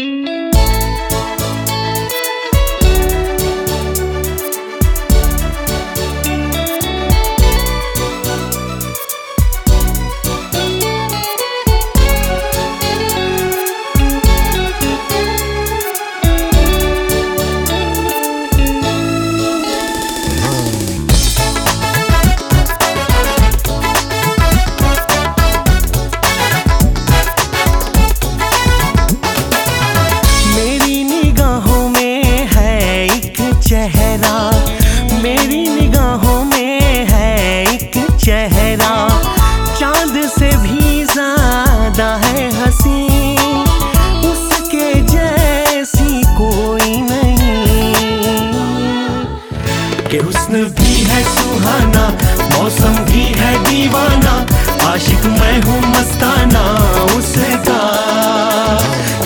मेरी चेहरा, चाँद से भी ज़्यादा है हँसी। उसके जैसी कोई नहीं। कि भी है सुहाना, मौसम भी है दीवाना, आशिक मैं हूँ मस्ताना उसका।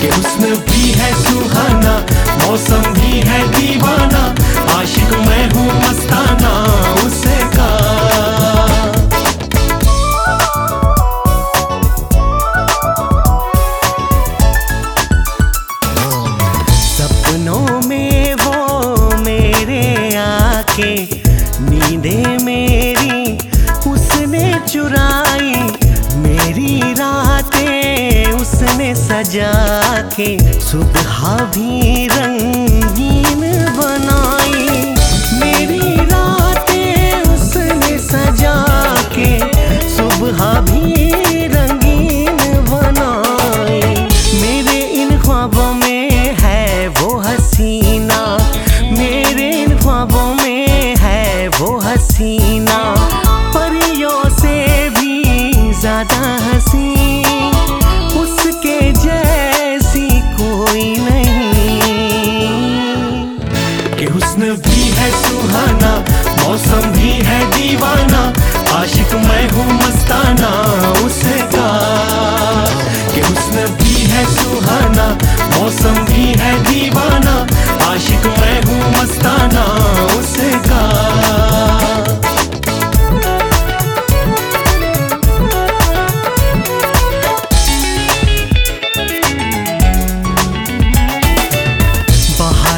कि हुस्न भी है सुहाना, मौसम भी है दीवाना, आशिक मैं हूँ मस्ताना के सुबह भी रंगीन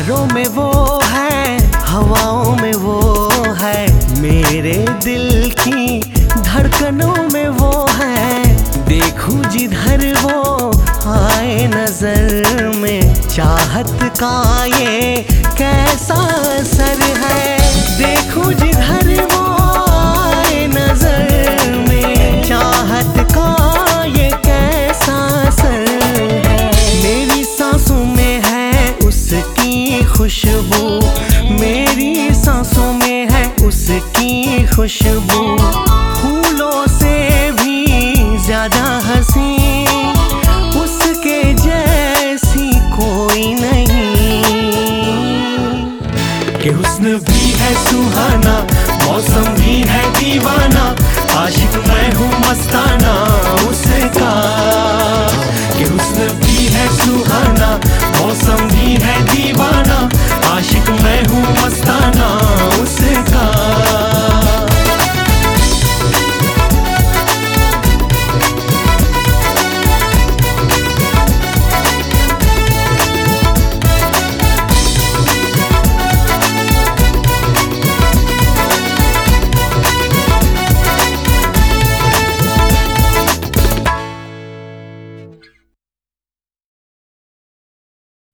बहारों में वो है, हवाओं में वो है, मेरे दिल की धड़कनों में वो है। देखूँ जिधर वो आए नज़र में, चाहत का ये कैसा खुशबू फूलों से भी ज़्यादा हसी, उसके जैसी कोई नहीं। कि हुस्न भी है सुहाना, मौसम भी है दीवाना